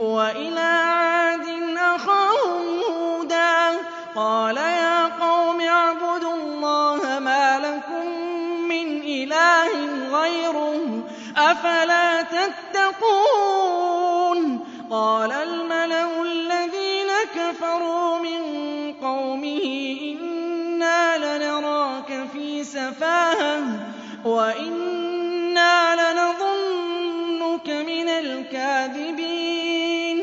وَإِلَىٰ عَادٍ أَخَاهُمْ هُودًا ۗ. قَالَ يَا قَوْمِ اعْبُدُوا اللَّهَ مَا لَكُم مِّنْ إِلَٰهٍ غَيْرُهُ ۖ أَفَلَا تَتَّقُونَ. قَالَ الْمَلَأُ الَّذِينَ كَفَرُوا مِن قَوْمِهِ إِنَّا لَنَرَاكَ فِي سَفَاهَةٍ وَإِنَّا لَنَظُنُّكَ مِنَ الْكَاذِبِينَ.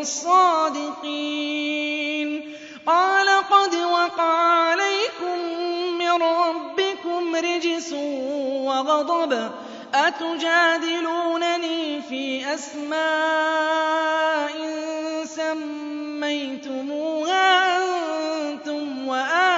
الصادقين. قال قد وقع عليكم من ربكم رجس وغضب. أتجادلونني في أسماء سميتموها أنتم وآخرون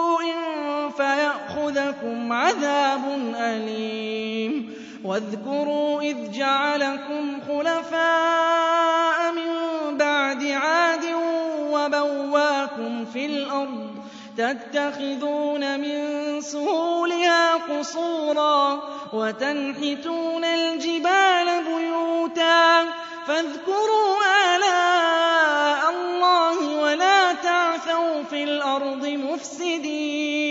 يَأْخُذَكُمْ عَذَابٌ أَلِيمٌ وَاذْكُرُوا إِذْ جَعَلَكُمْ خُلَفَاءَ مِنْ بَعْدِ عَادٍ وَبَوَّاكُمْ فِي الْأَرْضِ تَتَّخِذُونَ مِنْ سُهُولِهَا قُصُورًا وَتَنْحِتُونَ الْجِبَالَ بُيُوتًا فَاذْكُرُوا آلَاءَ اللَّهِ وَلَا تَعْثَوْا فِي الْأَرْضِ مُفْسِدِينَ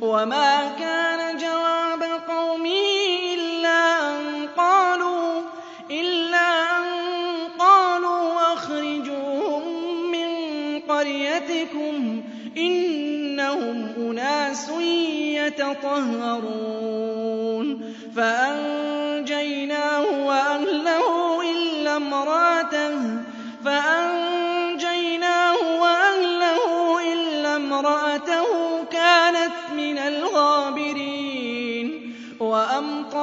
وما كان جواب قومه إلا أن قالوا إلا أن قالوا أخرجوهم من قريتكم إنهم أناس يتطهرون. فأنجيناه وأهله إلا امرأته فأنجيناه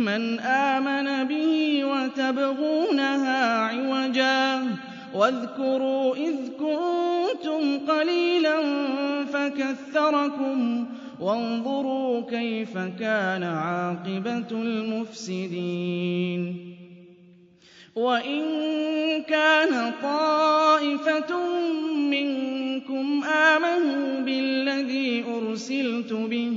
مَنْ آمَنَ بِهِ وَتَبْغُونَهَا عِوَجًا وَاذْكُرُوا إِذْ كُنتُمْ قَلِيلًا فَكَثَّرَكُمْ وَانظُرُوا كَيْفَ كَانَ عَاقِبَةُ الْمُفْسِدِينَ. وَإِن كَانَ طَائِفَةٌ مِّنكُمْ آمَنُوا بِالَّذِي أُرْسِلْتُ بِهِ